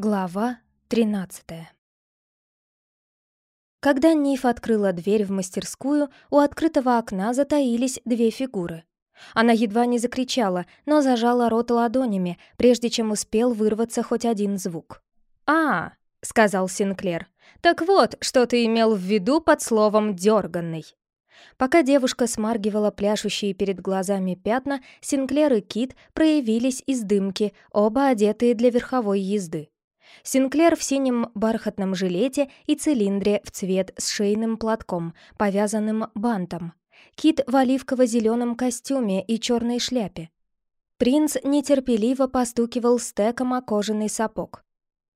Глава 13 Когда Ниф открыла дверь в мастерскую, у открытого окна затаились две фигуры. Она едва не закричала, но зажала рот ладонями, прежде чем успел вырваться хоть один звук. «А, — сказал Синклер, — так вот, что ты имел в виду под словом «дерганный». Пока девушка смаргивала пляшущие перед глазами пятна, Синклер и Кит проявились из дымки, оба одетые для верховой езды. Синклер в синем бархатном жилете и цилиндре в цвет с шейным платком, повязанным бантом. Кит в оливково-зеленом костюме и черной шляпе. Принц нетерпеливо постукивал стеком о кожаный сапог.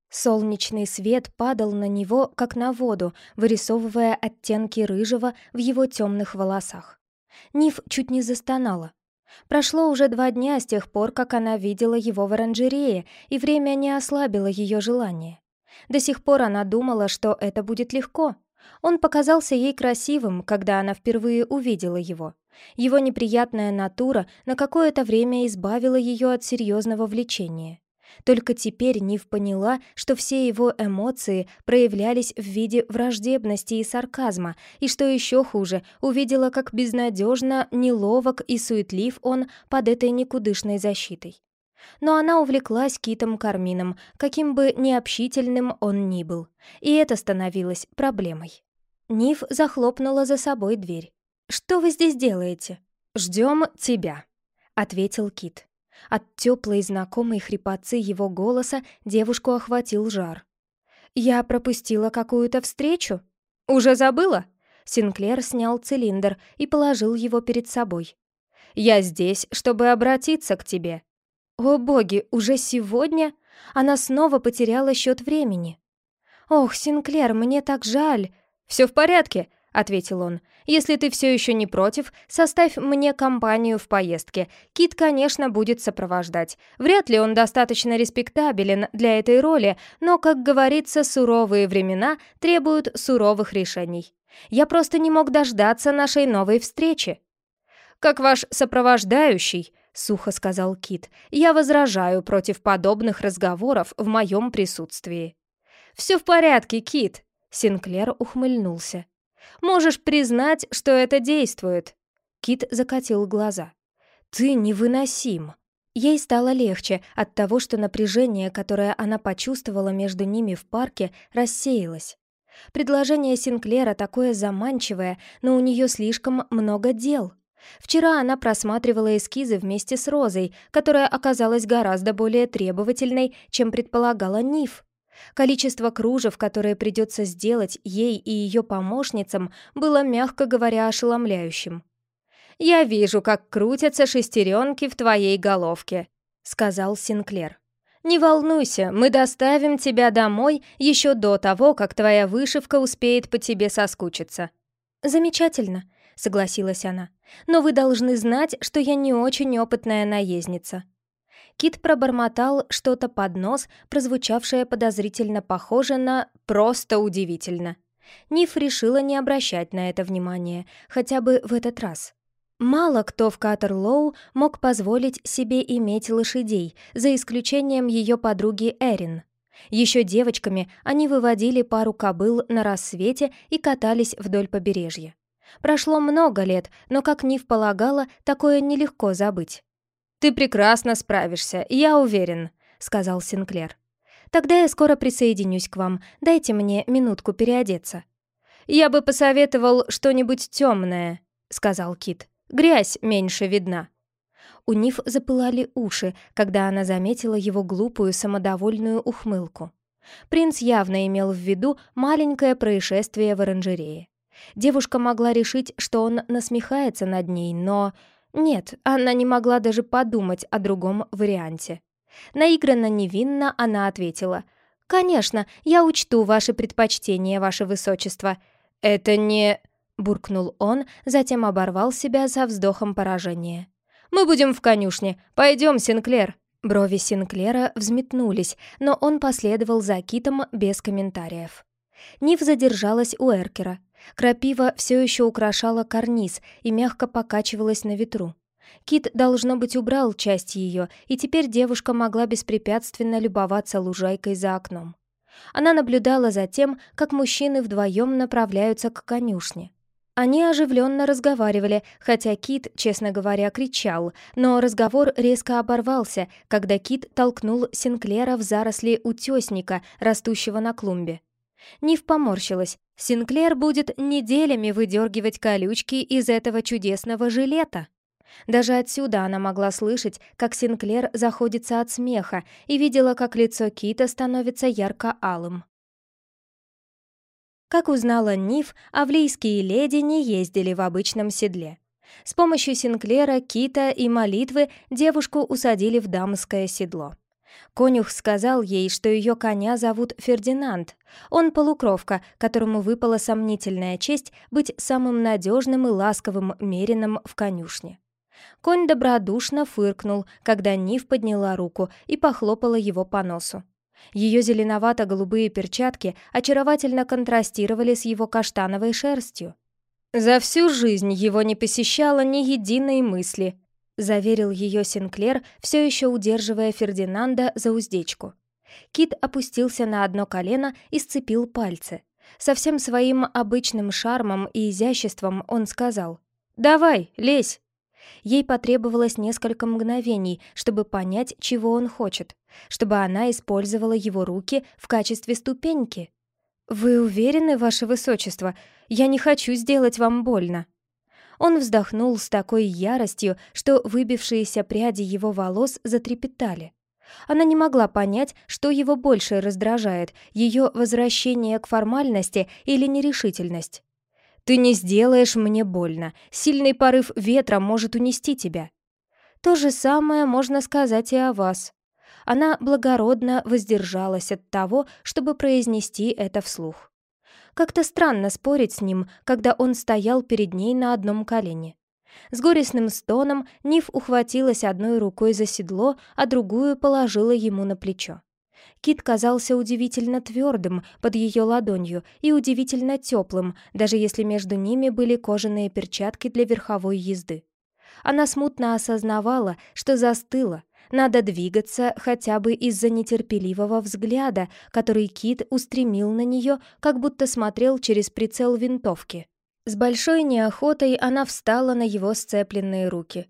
Солнечный свет падал на него, как на воду, вырисовывая оттенки рыжего в его темных волосах. Ниф чуть не застонала. Прошло уже два дня с тех пор, как она видела его в оранжерее, и время не ослабило ее желание. До сих пор она думала, что это будет легко. Он показался ей красивым, когда она впервые увидела его. Его неприятная натура на какое-то время избавила ее от серьезного влечения. Только теперь Нив поняла, что все его эмоции проявлялись в виде враждебности и сарказма, и что еще хуже, увидела, как безнадежно, неловок и суетлив он под этой никудышной защитой. Но она увлеклась Китом Кармином, каким бы необщительным он ни был, и это становилось проблемой. Нив захлопнула за собой дверь. «Что вы здесь делаете?» «Ждем тебя», — ответил Кит. От теплой знакомой хрипотцы его голоса девушку охватил жар. «Я пропустила какую-то встречу? Уже забыла?» Синклер снял цилиндр и положил его перед собой. «Я здесь, чтобы обратиться к тебе». «О боги, уже сегодня?» Она снова потеряла счет времени. «Ох, Синклер, мне так жаль!» «Все в порядке», — ответил он. Если ты все еще не против, составь мне компанию в поездке. Кит, конечно, будет сопровождать. Вряд ли он достаточно респектабелен для этой роли, но, как говорится, суровые времена требуют суровых решений. Я просто не мог дождаться нашей новой встречи. «Как ваш сопровождающий», — сухо сказал Кит, «я возражаю против подобных разговоров в моем присутствии». «Все в порядке, Кит», — Синклер ухмыльнулся. Можешь признать, что это действует». Кит закатил глаза. «Ты невыносим». Ей стало легче от того, что напряжение, которое она почувствовала между ними в парке, рассеялось. Предложение Синклера такое заманчивое, но у нее слишком много дел. Вчера она просматривала эскизы вместе с Розой, которая оказалась гораздо более требовательной, чем предполагала Ниф. Количество кружев, которые придется сделать ей и ее помощницам, было, мягко говоря, ошеломляющим. «Я вижу, как крутятся шестеренки в твоей головке», — сказал Синклер. «Не волнуйся, мы доставим тебя домой еще до того, как твоя вышивка успеет по тебе соскучиться». «Замечательно», — согласилась она. «Но вы должны знать, что я не очень опытная наездница». Кит пробормотал что-то под нос, прозвучавшее подозрительно похоже на «просто удивительно». Ниф решила не обращать на это внимания, хотя бы в этот раз. Мало кто в Катерлоу мог позволить себе иметь лошадей, за исключением ее подруги Эрин. Еще девочками они выводили пару кобыл на рассвете и катались вдоль побережья. Прошло много лет, но, как Ниф полагала, такое нелегко забыть. «Ты прекрасно справишься, я уверен», — сказал Синклер. «Тогда я скоро присоединюсь к вам. Дайте мне минутку переодеться». «Я бы посоветовал что-нибудь темное», — сказал Кит. «Грязь меньше видна». У Ниф запылали уши, когда она заметила его глупую самодовольную ухмылку. Принц явно имел в виду маленькое происшествие в оранжерее. Девушка могла решить, что он насмехается над ней, но нет, она не могла даже подумать о другом варианте. Наигранно невинно она ответила. «Конечно, я учту ваши предпочтения, ваше высочество». «Это не...» — буркнул он, затем оборвал себя за вздохом поражения. «Мы будем в конюшне. Пойдем, Синклер». Брови Синклера взметнулись, но он последовал за Китом без комментариев. Нив задержалась у Эркера. Крапива все еще украшала карниз и мягко покачивалась на ветру. Кит, должно быть, убрал часть ее, и теперь девушка могла беспрепятственно любоваться лужайкой за окном. Она наблюдала за тем, как мужчины вдвоем направляются к конюшне. Они оживленно разговаривали, хотя Кит, честно говоря, кричал, но разговор резко оборвался, когда Кит толкнул Синклера в заросли утесника, растущего на клумбе. Нив поморщилась. Синклер будет неделями выдергивать колючки из этого чудесного жилета. Даже отсюда она могла слышать, как Синклер заходится от смеха и видела, как лицо Кита становится ярко-алым. Как узнала Ниф, авлийские леди не ездили в обычном седле. С помощью Синклера, Кита и молитвы девушку усадили в дамское седло. Конюх сказал ей, что ее коня зовут Фердинанд. Он полукровка, которому выпала сомнительная честь быть самым надежным и ласковым мерином в конюшне. Конь добродушно фыркнул, когда Нив подняла руку и похлопала его по носу. Ее зеленовато-голубые перчатки очаровательно контрастировали с его каштановой шерстью. За всю жизнь его не посещало ни единой мысли, заверил ее Синклер, все еще удерживая Фердинанда за уздечку. Кит опустился на одно колено и сцепил пальцы. Со всем своим обычным шармом и изяществом он сказал «Давай, лезь!» Ей потребовалось несколько мгновений, чтобы понять, чего он хочет, чтобы она использовала его руки в качестве ступеньки. «Вы уверены, ваше высочество? Я не хочу сделать вам больно». Он вздохнул с такой яростью, что выбившиеся пряди его волос затрепетали. Она не могла понять, что его больше раздражает, ее возвращение к формальности или нерешительность. Ты не сделаешь мне больно. Сильный порыв ветра может унести тебя. То же самое можно сказать и о вас. Она благородно воздержалась от того, чтобы произнести это вслух. Как-то странно спорить с ним, когда он стоял перед ней на одном колене. С горестным стоном Ниф ухватилась одной рукой за седло, а другую положила ему на плечо. Кит казался удивительно твердым под ее ладонью и удивительно теплым, даже если между ними были кожаные перчатки для верховой езды. Она смутно осознавала, что застыла, надо двигаться хотя бы из-за нетерпеливого взгляда, который Кит устремил на нее, как будто смотрел через прицел винтовки. С большой неохотой она встала на его сцепленные руки.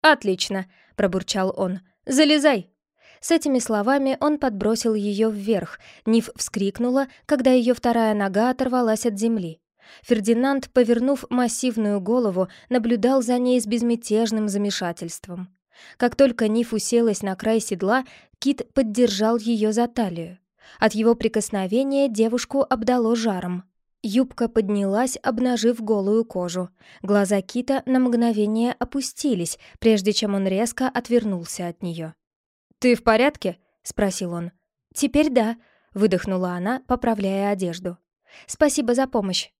«Отлично!» — пробурчал он. «Залезай!» С этими словами он подбросил ее вверх. Ниф вскрикнула, когда ее вторая нога оторвалась от земли. Фердинанд, повернув массивную голову, наблюдал за ней с безмятежным замешательством. Как только Ниф уселась на край седла, Кит поддержал ее за талию. От его прикосновения девушку обдало жаром. Юбка поднялась, обнажив голую кожу. Глаза Кита на мгновение опустились, прежде чем он резко отвернулся от нее. «Ты в порядке?» — спросил он. «Теперь да», — выдохнула она, поправляя одежду. «Спасибо за помощь».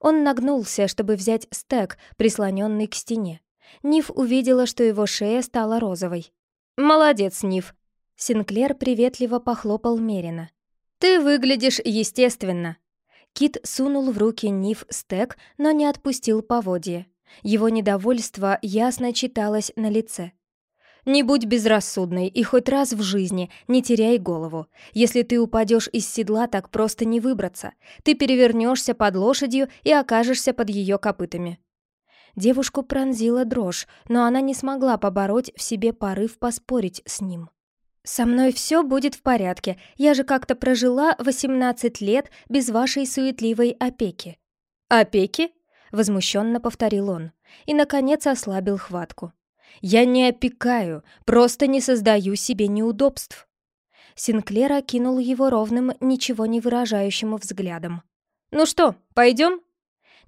Он нагнулся, чтобы взять стек, прислоненный к стене. Ниф увидела, что его шея стала розовой. «Молодец, Ниф!» Синклер приветливо похлопал Мерина. «Ты выглядишь естественно!» Кит сунул в руки Ниф стек, но не отпустил поводья. Его недовольство ясно читалось на лице. Не будь безрассудной и хоть раз в жизни не теряй голову. Если ты упадешь из седла, так просто не выбраться. Ты перевернешься под лошадью и окажешься под ее копытами. Девушку пронзила дрожь, но она не смогла побороть в себе порыв поспорить с ним. «Со мной все будет в порядке. Я же как-то прожила 18 лет без вашей суетливой опеки». «Опеки?» — возмущенно повторил он. И, наконец, ослабил хватку. Я не опекаю, просто не создаю себе неудобств». Синклер окинул его ровным, ничего не выражающим взглядом. «Ну что, пойдем?»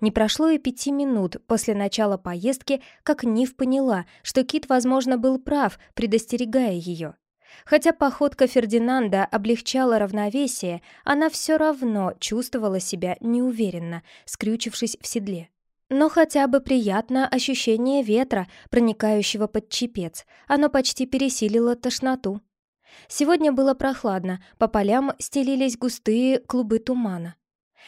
Не прошло и пяти минут после начала поездки, как Нив поняла, что Кит, возможно, был прав, предостерегая ее. Хотя походка Фердинанда облегчала равновесие, она все равно чувствовала себя неуверенно, скрючившись в седле. Но хотя бы приятно ощущение ветра, проникающего под чепец. Оно почти пересилило тошноту. Сегодня было прохладно, по полям стелились густые клубы тумана.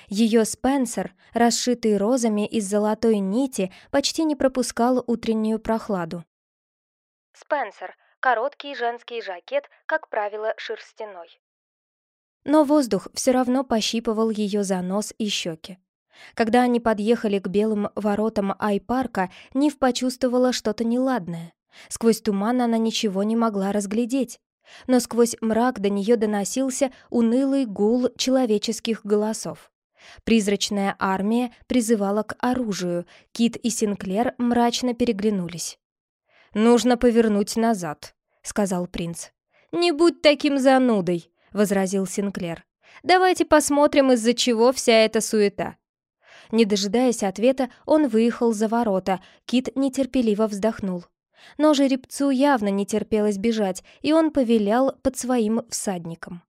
Ее Спенсер, расшитый розами из золотой нити, почти не пропускал утреннюю прохладу. Спенсер – короткий женский жакет, как правило, шерстяной. Но воздух все равно пощипывал ее за нос и щеки. Когда они подъехали к белым воротам Ай-парка, Нив почувствовала что-то неладное. Сквозь туман она ничего не могла разглядеть. Но сквозь мрак до нее доносился унылый гул человеческих голосов. Призрачная армия призывала к оружию, Кит и Синклер мрачно переглянулись. «Нужно повернуть назад», — сказал принц. «Не будь таким занудой», — возразил Синклер. «Давайте посмотрим, из-за чего вся эта суета». Не дожидаясь ответа, он выехал за ворота, Кит нетерпеливо вздохнул. Но жеребцу явно не терпелось бежать, и он повелял под своим всадником.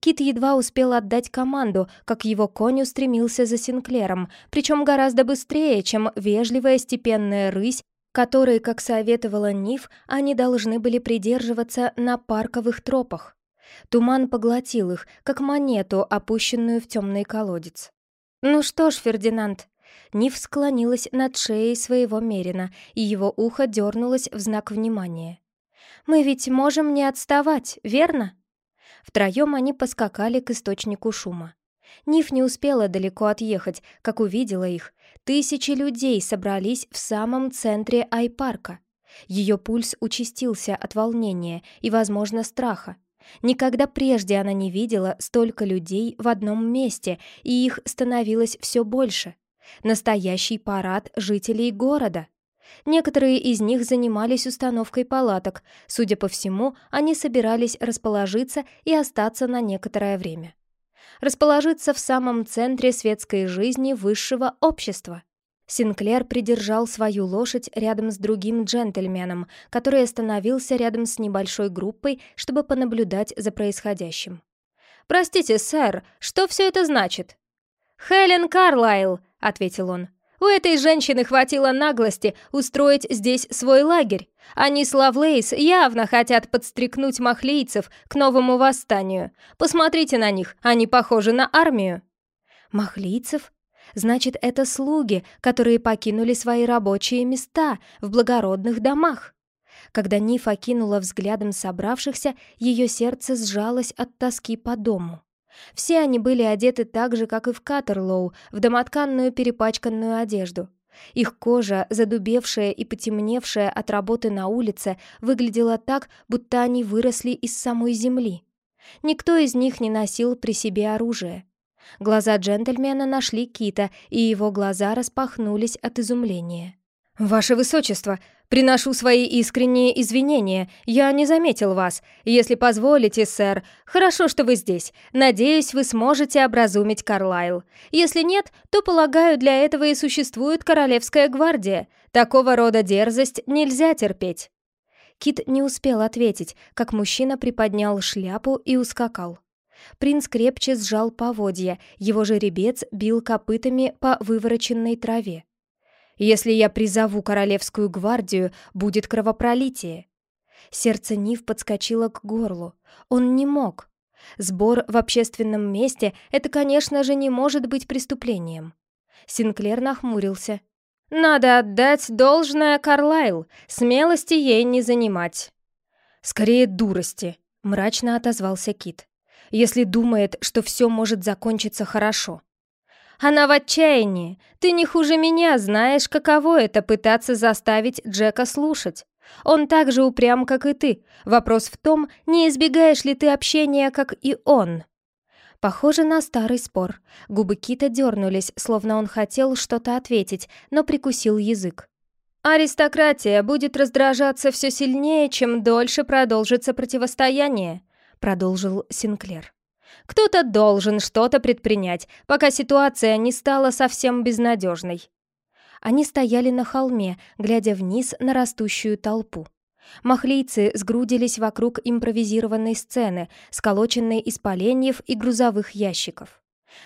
Кит едва успел отдать команду, как его конь устремился за Синклером, причем гораздо быстрее, чем вежливая степенная рысь, которой, как советовала Ниф, они должны были придерживаться на парковых тропах. Туман поглотил их, как монету, опущенную в темный колодец. «Ну что ж, Фердинанд», Ниф склонилась над шеей своего Мерина, и его ухо дернулось в знак внимания. «Мы ведь можем не отставать, верно?» Втроем они поскакали к источнику шума. Ниф не успела далеко отъехать, как увидела их. Тысячи людей собрались в самом центре Айпарка. Ее пульс участился от волнения и, возможно, страха. Никогда прежде она не видела столько людей в одном месте, и их становилось все больше. Настоящий парад жителей города. Некоторые из них занимались установкой палаток. Судя по всему, они собирались расположиться и остаться на некоторое время. Расположиться в самом центре светской жизни высшего общества. Синклер придержал свою лошадь рядом с другим джентльменом, который остановился рядом с небольшой группой, чтобы понаблюдать за происходящим. «Простите, сэр, что все это значит?» «Хелен Карлайл», — ответил он. «У этой женщины хватило наглости устроить здесь свой лагерь. Они с Лавлейс явно хотят подстрекнуть махлейцев к новому восстанию. Посмотрите на них, они похожи на армию». «Махлийцев?» Значит, это слуги, которые покинули свои рабочие места в благородных домах. Когда Нифа кинула взглядом собравшихся, ее сердце сжалось от тоски по дому. Все они были одеты так же, как и в Катерлоу, в домотканную перепачканную одежду. Их кожа, задубевшая и потемневшая от работы на улице, выглядела так, будто они выросли из самой земли. Никто из них не носил при себе оружие. Глаза джентльмена нашли Кита, и его глаза распахнулись от изумления. «Ваше Высочество, приношу свои искренние извинения. Я не заметил вас. Если позволите, сэр, хорошо, что вы здесь. Надеюсь, вы сможете образумить Карлайл. Если нет, то, полагаю, для этого и существует Королевская гвардия. Такого рода дерзость нельзя терпеть». Кит не успел ответить, как мужчина приподнял шляпу и ускакал. Принц крепче сжал поводья, его жеребец бил копытами по вывороченной траве. Если я призову королевскую гвардию, будет кровопролитие. Сердце Нив подскочило к горлу. Он не мог. Сбор в общественном месте — это, конечно же, не может быть преступлением. Синклер нахмурился. «Надо отдать должное Карлайл, смелости ей не занимать». «Скорее дурости», — мрачно отозвался Кит. «Если думает, что все может закончиться хорошо». Она в отчаянии. Ты не хуже меня знаешь, каково это пытаться заставить Джека слушать. Он так же упрям, как и ты. Вопрос в том, не избегаешь ли ты общения, как и он. Похоже на старый спор. Губы Кита дернулись, словно он хотел что-то ответить, но прикусил язык. «Аристократия будет раздражаться все сильнее, чем дольше продолжится противостояние», — продолжил Синклер. Кто-то должен что-то предпринять, пока ситуация не стала совсем безнадежной. Они стояли на холме, глядя вниз на растущую толпу. Махлийцы сгрудились вокруг импровизированной сцены, сколоченной из поленьев и грузовых ящиков.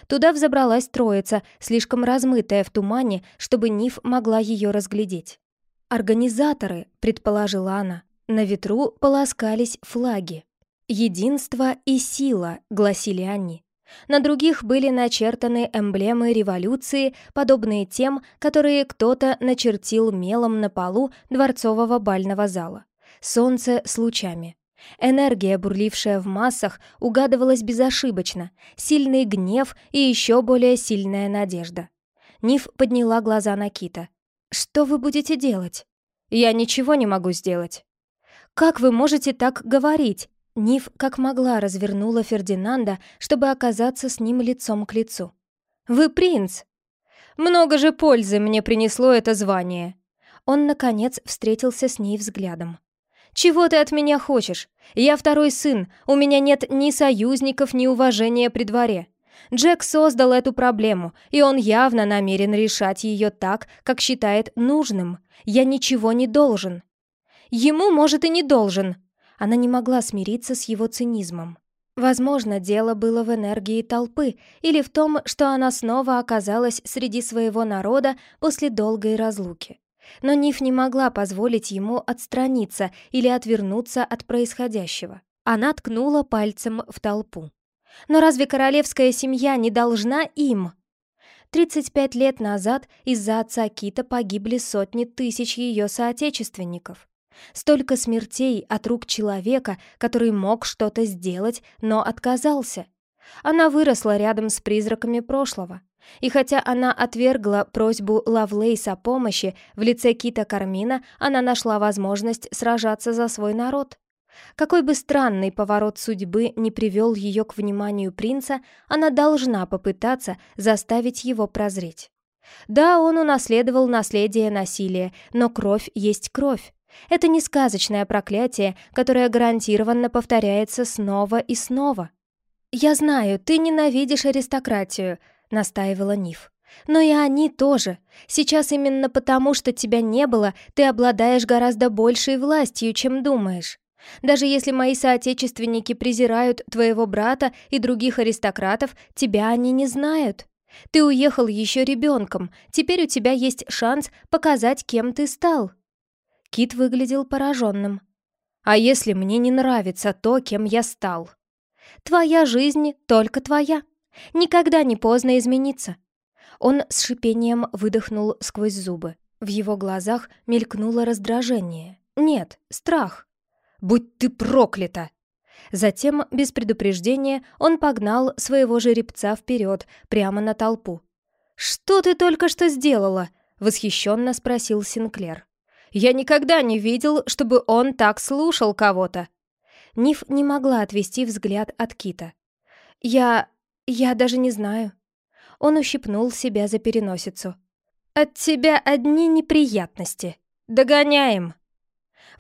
Туда взобралась троица, слишком размытая в тумане, чтобы Ниф могла ее разглядеть. «Организаторы», — предположила она. На ветру полоскались флаги. «Единство и сила», — гласили они. На других были начертаны эмблемы революции, подобные тем, которые кто-то начертил мелом на полу дворцового бального зала. солнце с лучами. Энергия, бурлившая в массах, угадывалась безошибочно, сильный гнев и еще более сильная надежда. Ниф подняла глаза на Кита. «Что вы будете делать?» «Я ничего не могу сделать». «Как вы можете так говорить?» Ниф как могла развернула Фердинанда, чтобы оказаться с ним лицом к лицу. «Вы принц!» «Много же пользы мне принесло это звание!» Он, наконец, встретился с ней взглядом. «Чего ты от меня хочешь? Я второй сын, у меня нет ни союзников, ни уважения при дворе. Джек создал эту проблему, и он явно намерен решать ее так, как считает нужным. Я ничего не должен». «Ему, может, и не должен». Она не могла смириться с его цинизмом. Возможно, дело было в энергии толпы или в том, что она снова оказалась среди своего народа после долгой разлуки. Но Ниф не могла позволить ему отстраниться или отвернуться от происходящего. Она ткнула пальцем в толпу. «Но разве королевская семья не должна им?» 35 лет назад из-за отца Кита погибли сотни тысяч ее соотечественников. Столько смертей от рук человека, который мог что-то сделать, но отказался. Она выросла рядом с призраками прошлого. И хотя она отвергла просьбу Лавлейса о помощи, в лице Кита Кармина она нашла возможность сражаться за свой народ. Какой бы странный поворот судьбы не привел ее к вниманию принца, она должна попытаться заставить его прозреть. Да, он унаследовал наследие насилия, но кровь есть кровь. Это не сказочное проклятие, которое гарантированно повторяется снова и снова. «Я знаю, ты ненавидишь аристократию», — настаивала Ниф. «Но и они тоже. Сейчас именно потому, что тебя не было, ты обладаешь гораздо большей властью, чем думаешь. Даже если мои соотечественники презирают твоего брата и других аристократов, тебя они не знают. Ты уехал еще ребенком, теперь у тебя есть шанс показать, кем ты стал». Кит выглядел пораженным. «А если мне не нравится то, кем я стал?» «Твоя жизнь только твоя. Никогда не поздно измениться». Он с шипением выдохнул сквозь зубы. В его глазах мелькнуло раздражение. Нет, страх. «Будь ты проклята!» Затем, без предупреждения, он погнал своего жеребца вперед, прямо на толпу. «Что ты только что сделала?» — восхищенно спросил Синклер. «Я никогда не видел, чтобы он так слушал кого-то». Ниф не могла отвести взгляд от Кита. «Я... я даже не знаю». Он ущипнул себя за переносицу. «От тебя одни неприятности. Догоняем!»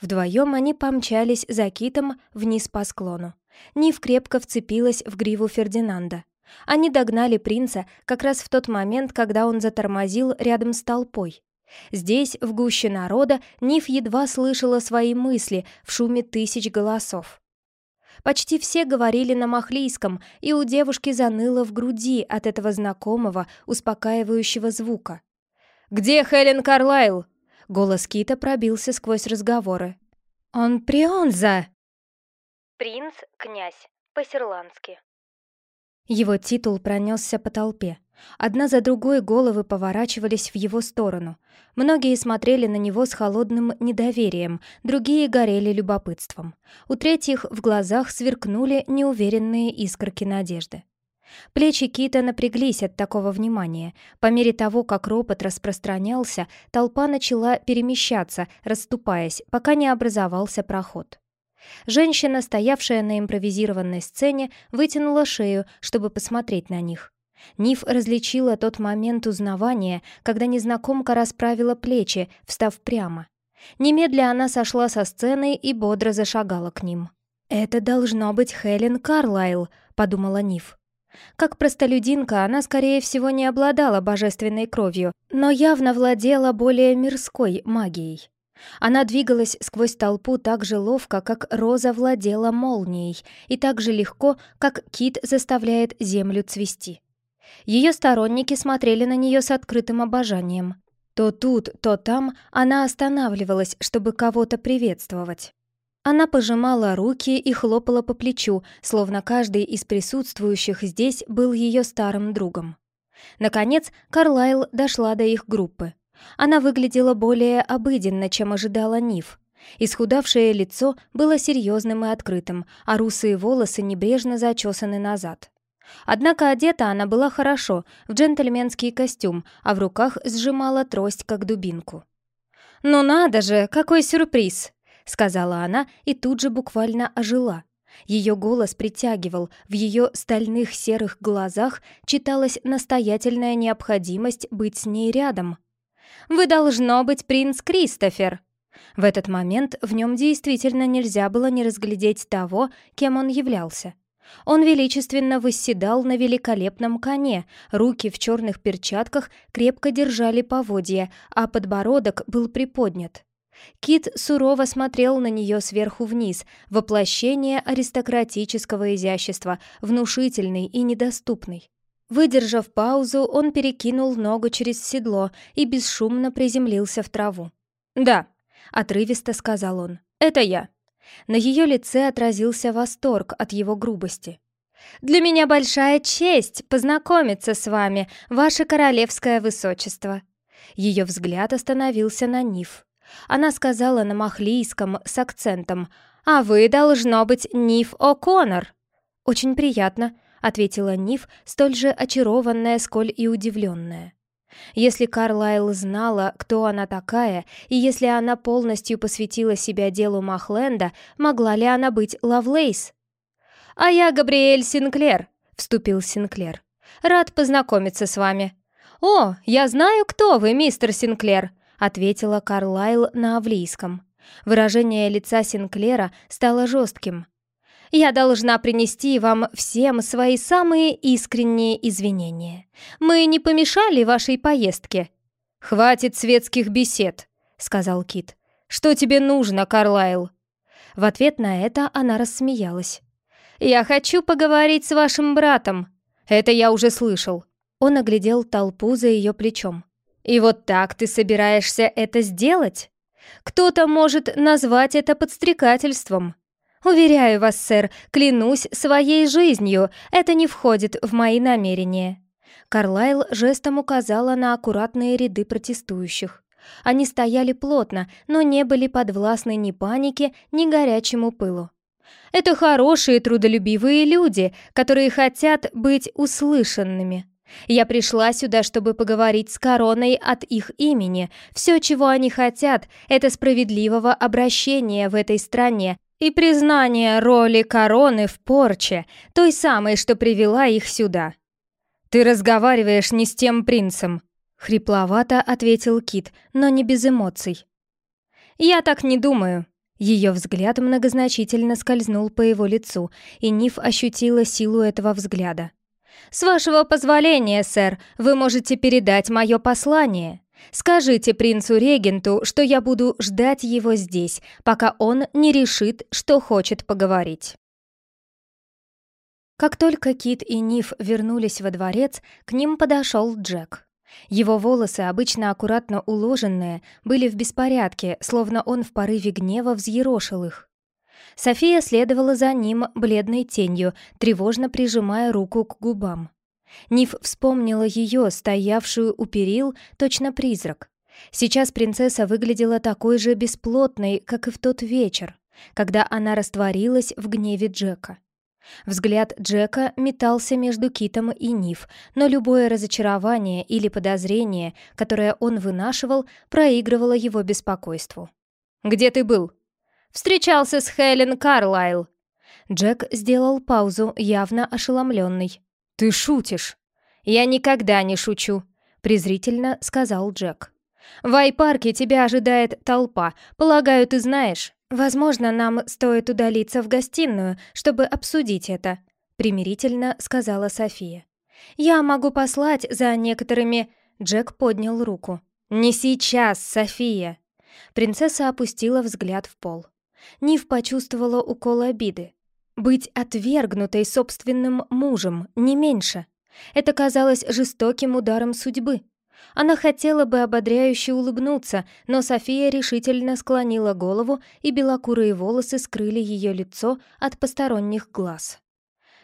Вдвоем они помчались за Китом вниз по склону. Нив крепко вцепилась в гриву Фердинанда. Они догнали принца как раз в тот момент, когда он затормозил рядом с толпой. Здесь, в гуще народа, Ниф едва слышала свои мысли в шуме тысяч голосов. Почти все говорили на махлийском, и у девушки заныло в груди от этого знакомого, успокаивающего звука. «Где Хелен Карлайл?» Голос Кита пробился сквозь разговоры. «Он прионза!» «Принц, князь, по-сирландски». Его титул пронесся по толпе. Одна за другой головы поворачивались в его сторону. Многие смотрели на него с холодным недоверием, другие горели любопытством. У третьих в глазах сверкнули неуверенные искорки надежды. Плечи Кита напряглись от такого внимания. По мере того, как ропот распространялся, толпа начала перемещаться, расступаясь, пока не образовался проход. Женщина, стоявшая на импровизированной сцене, вытянула шею, чтобы посмотреть на них. Ниф различила тот момент узнавания, когда незнакомка расправила плечи, встав прямо. Немедля она сошла со сцены и бодро зашагала к ним. «Это должно быть Хелен Карлайл», — подумала Ниф. Как простолюдинка она, скорее всего, не обладала божественной кровью, но явно владела более мирской магией. Она двигалась сквозь толпу так же ловко, как Роза владела молнией, и так же легко, как кит заставляет землю цвести. Ее сторонники смотрели на нее с открытым обожанием. То тут, то там она останавливалась, чтобы кого-то приветствовать. Она пожимала руки и хлопала по плечу, словно каждый из присутствующих здесь был ее старым другом. Наконец, Карлайл дошла до их группы. Она выглядела более обыденно, чем ожидала Ниф. Исхудавшее лицо было серьезным и открытым, а русые волосы небрежно зачесаны назад. Однако одета она была хорошо, в джентльменский костюм, а в руках сжимала трость, как дубинку. «Ну надо же, какой сюрприз!» — сказала она и тут же буквально ожила. Ее голос притягивал, в ее стальных серых глазах читалась настоятельная необходимость быть с ней рядом. «Вы должно быть принц Кристофер!» В этот момент в нем действительно нельзя было не разглядеть того, кем он являлся. Он величественно восседал на великолепном коне, руки в черных перчатках крепко держали поводья, а подбородок был приподнят. Кит сурово смотрел на нее сверху вниз, воплощение аристократического изящества, внушительный и недоступный. Выдержав паузу, он перекинул ногу через седло и бесшумно приземлился в траву. «Да», — отрывисто сказал он, — «это я». На ее лице отразился восторг от его грубости. «Для меня большая честь познакомиться с вами, ваше королевское высочество». Ее взгляд остановился на Ниф. Она сказала на махлийском с акцентом «А вы, должно быть, Ниф О'Коннор». «Очень приятно», — ответила Ниф, столь же очарованная, сколь и удивленная. Если Карлайл знала, кто она такая, и если она полностью посвятила себя делу Махленда, могла ли она быть Лавлейс? «А я Габриэль Синклер», — вступил Синклер. «Рад познакомиться с вами». «О, я знаю, кто вы, мистер Синклер», — ответила Карлайл на авлийском. Выражение лица Синклера стало жестким. Я должна принести вам всем свои самые искренние извинения. Мы не помешали вашей поездке». «Хватит светских бесед», — сказал Кит. «Что тебе нужно, Карлайл?» В ответ на это она рассмеялась. «Я хочу поговорить с вашим братом». «Это я уже слышал». Он оглядел толпу за ее плечом. «И вот так ты собираешься это сделать? Кто-то может назвать это подстрекательством. «Уверяю вас, сэр, клянусь своей жизнью, это не входит в мои намерения». Карлайл жестом указала на аккуратные ряды протестующих. Они стояли плотно, но не были подвластны ни панике, ни горячему пылу. «Это хорошие, трудолюбивые люди, которые хотят быть услышанными. Я пришла сюда, чтобы поговорить с короной от их имени. Все, чего они хотят, это справедливого обращения в этой стране, и признание роли короны в порче, той самой, что привела их сюда. «Ты разговариваешь не с тем принцем», — хрипловато ответил Кит, но не без эмоций. «Я так не думаю». Ее взгляд многозначительно скользнул по его лицу, и Ниф ощутила силу этого взгляда. «С вашего позволения, сэр, вы можете передать мое послание. Скажите принцу-регенту, что я буду ждать его здесь, пока он не решит, что хочет поговорить». Как только Кит и Ниф вернулись во дворец, к ним подошел Джек. Его волосы, обычно аккуратно уложенные, были в беспорядке, словно он в порыве гнева взъерошил их. София следовала за ним бледной тенью, тревожно прижимая руку к губам. Ниф вспомнила ее, стоявшую у перил, точно призрак. Сейчас принцесса выглядела такой же бесплотной, как и в тот вечер, когда она растворилась в гневе Джека. Взгляд Джека метался между Китом и Ниф, но любое разочарование или подозрение, которое он вынашивал, проигрывало его беспокойству. «Где ты был?» «Встречался с Хелен Карлайл». Джек сделал паузу, явно ошеломленный. «Ты шутишь?» «Я никогда не шучу», — презрительно сказал Джек. «В Айпарке тебя ожидает толпа. Полагаю, ты знаешь. Возможно, нам стоит удалиться в гостиную, чтобы обсудить это», — примирительно сказала София. «Я могу послать за некоторыми...» Джек поднял руку. «Не сейчас, София!» Принцесса опустила взгляд в пол. Нив почувствовала укол обиды. Быть отвергнутой собственным мужем, не меньше. Это казалось жестоким ударом судьбы. Она хотела бы ободряюще улыбнуться, но София решительно склонила голову, и белокурые волосы скрыли ее лицо от посторонних глаз.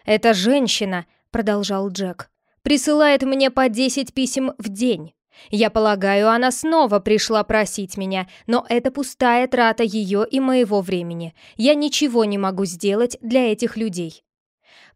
«Эта женщина», — продолжал Джек, — «присылает мне по десять писем в день. Я полагаю, она снова пришла просить меня, но это пустая трата ее и моего времени. Я ничего не могу сделать для этих людей».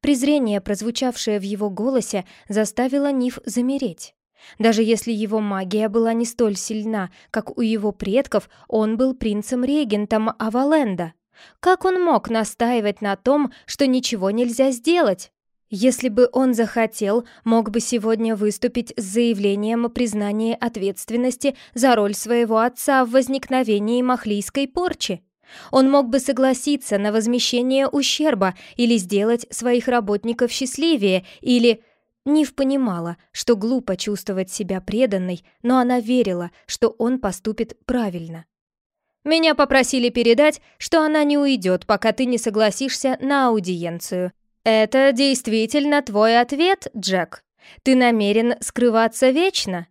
Презрение, прозвучавшее в его голосе, заставило Ниф замереть. Даже если его магия была не столь сильна, как у его предков, он был принцем-регентом Аваленда. Как он мог настаивать на том, что ничего нельзя сделать? Если бы он захотел, мог бы сегодня выступить с заявлением о признании ответственности за роль своего отца в возникновении махлийской порчи. Он мог бы согласиться на возмещение ущерба или сделать своих работников счастливее, или... Нив понимала, что глупо чувствовать себя преданной, но она верила, что он поступит правильно. «Меня попросили передать, что она не уйдет, пока ты не согласишься на аудиенцию», «Это действительно твой ответ, Джек? Ты намерен скрываться вечно?»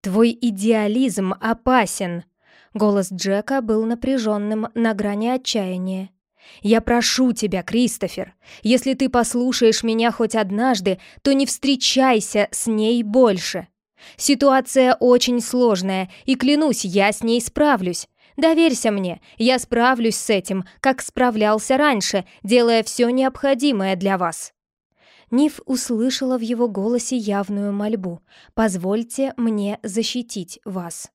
«Твой идеализм опасен!» Голос Джека был напряженным на грани отчаяния. «Я прошу тебя, Кристофер, если ты послушаешь меня хоть однажды, то не встречайся с ней больше. Ситуация очень сложная, и клянусь, я с ней справлюсь. Доверься мне, я справлюсь с этим, как справлялся раньше, делая все необходимое для вас». Ниф услышала в его голосе явную мольбу. «Позвольте мне защитить вас».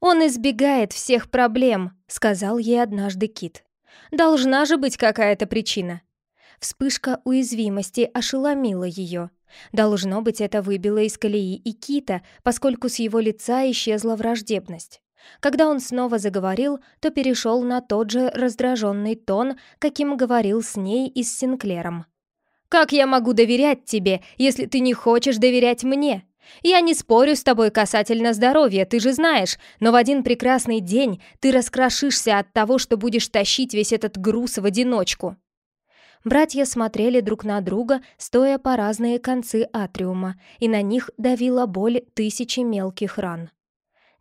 «Он избегает всех проблем», — сказал ей однажды Кит. «Должна же быть какая-то причина». Вспышка уязвимости ошеломила ее. Должно быть, это выбило из колеи и Кита, поскольку с его лица исчезла враждебность. Когда он снова заговорил, то перешел на тот же раздраженный тон, каким говорил с ней и с Синклером. «Как я могу доверять тебе, если ты не хочешь доверять мне? Я не спорю с тобой касательно здоровья, ты же знаешь, но в один прекрасный день ты раскрошишься от того, что будешь тащить весь этот груз в одиночку». Братья смотрели друг на друга, стоя по разные концы атриума, и на них давила боль тысячи мелких ран.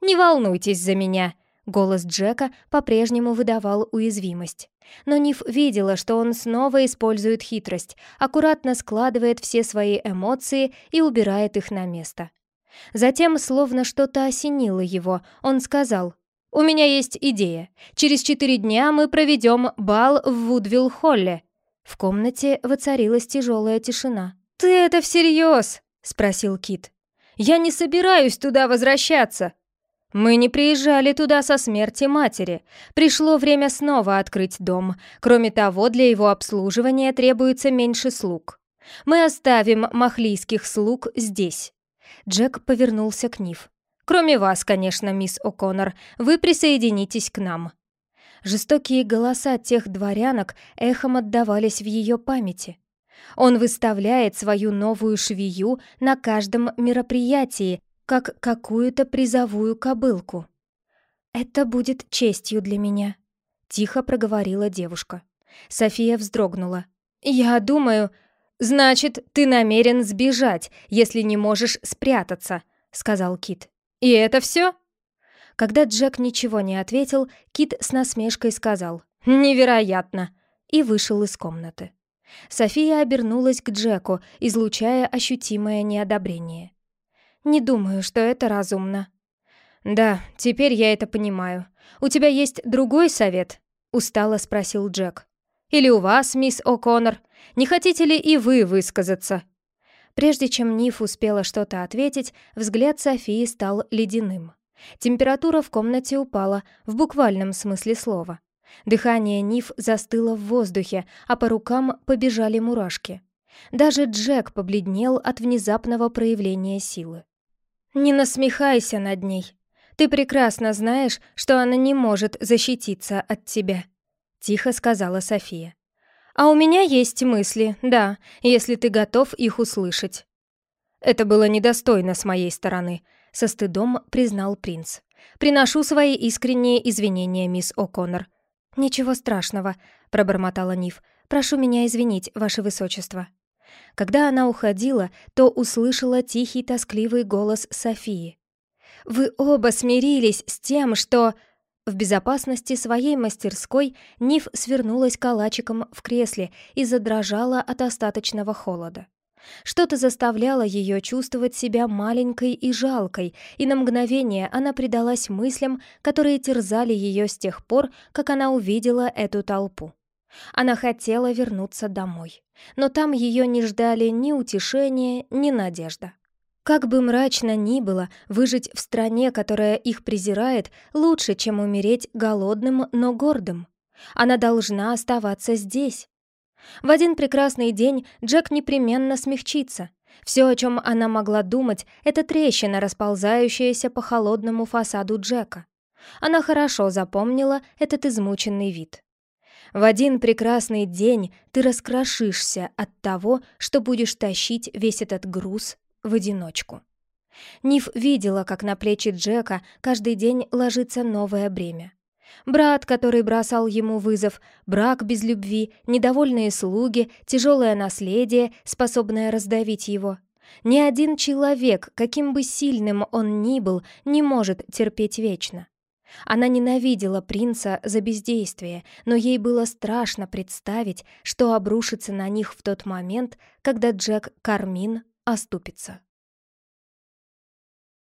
«Не волнуйтесь за меня!» Голос Джека по-прежнему выдавал уязвимость. Но Ниф видела, что он снова использует хитрость, аккуратно складывает все свои эмоции и убирает их на место. Затем, словно что-то осенило его, он сказал, «У меня есть идея. Через четыре дня мы проведем бал в Вудвилл-Холле». В комнате воцарилась тяжелая тишина. «Ты это всерьез?» — спросил Кит. «Я не собираюсь туда возвращаться!» Мы не приезжали туда со смерти матери. Пришло время снова открыть дом. Кроме того, для его обслуживания требуется меньше слуг. Мы оставим махлийских слуг здесь. Джек повернулся к Нив. Кроме вас, конечно, мисс О'Коннор, вы присоединитесь к нам. Жестокие голоса тех дворянок эхом отдавались в ее памяти. Он выставляет свою новую швею на каждом мероприятии, как какую-то призовую кобылку. «Это будет честью для меня», — тихо проговорила девушка. София вздрогнула. «Я думаю...» «Значит, ты намерен сбежать, если не можешь спрятаться», — сказал Кит. «И это все?» Когда Джек ничего не ответил, Кит с насмешкой сказал «Невероятно!» и вышел из комнаты. София обернулась к Джеку, излучая ощутимое неодобрение. Не думаю, что это разумно». «Да, теперь я это понимаю. У тебя есть другой совет?» — устало спросил Джек. «Или у вас, мисс О'Коннор? Не хотите ли и вы высказаться?» Прежде чем Ниф успела что-то ответить, взгляд Софии стал ледяным. Температура в комнате упала, в буквальном смысле слова. Дыхание Ниф застыло в воздухе, а по рукам побежали мурашки. Даже Джек побледнел от внезапного проявления силы. «Не насмехайся над ней. Ты прекрасно знаешь, что она не может защититься от тебя», — тихо сказала София. «А у меня есть мысли, да, если ты готов их услышать». «Это было недостойно с моей стороны», — со стыдом признал принц. «Приношу свои искренние извинения, мисс О'Коннор». «Ничего страшного», — пробормотала Ниф. «Прошу меня извинить, ваше высочество». Когда она уходила, то услышала тихий тоскливый голос Софии. «Вы оба смирились с тем, что...» В безопасности своей мастерской Ниф свернулась калачиком в кресле и задрожала от остаточного холода. Что-то заставляло ее чувствовать себя маленькой и жалкой, и на мгновение она предалась мыслям, которые терзали ее с тех пор, как она увидела эту толпу. Она хотела вернуться домой, но там ее не ждали ни утешения, ни надежда. Как бы мрачно ни было, выжить в стране, которая их презирает, лучше, чем умереть голодным, но гордым. Она должна оставаться здесь. В один прекрасный день Джек непременно смягчится. Все, о чем она могла думать, это трещина, расползающаяся по холодному фасаду Джека. Она хорошо запомнила этот измученный вид. В один прекрасный день ты раскрошишься от того, что будешь тащить весь этот груз в одиночку. Ниф видела, как на плечи Джека каждый день ложится новое бремя. Брат, который бросал ему вызов, брак без любви, недовольные слуги, тяжелое наследие, способное раздавить его. Ни один человек, каким бы сильным он ни был, не может терпеть вечно. Она ненавидела принца за бездействие, но ей было страшно представить, что обрушится на них в тот момент, когда Джек Кармин оступится.